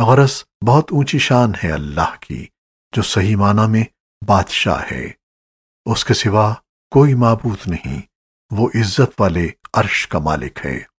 غرض بہت اونچی شان ہے اللہ کی، جو صحیح معنی میں بادشاہ ہے۔ اس کے سوا کوئی معبود نہیں، وہ عزت والے عرش کا مالک ہے۔